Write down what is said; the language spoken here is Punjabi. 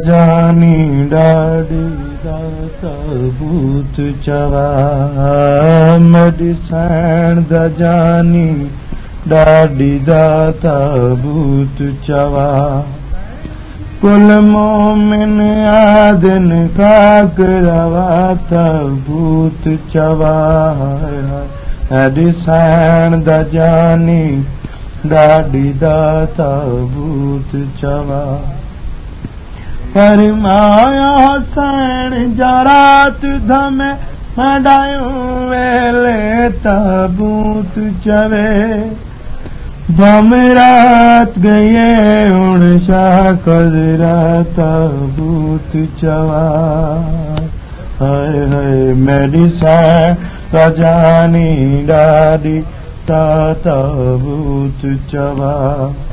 जानी ॾाढी सबूत चवा मॾिसण द जानी ॾाढी दाताबूत चवा कुल मोमिन आदन काक रवा तबूत चवा ॾिसण द जानी ॾाढी दाताबूत चवा فرمايا سيڻ جرات ڌم مڊايون ويلي تابوت چوي. ڌم رات گئي اڻ شاهه ڪجرا تابوت چوان. هاءِ هاءِ ميري سا رجاني ڏاڍي تابوت چوان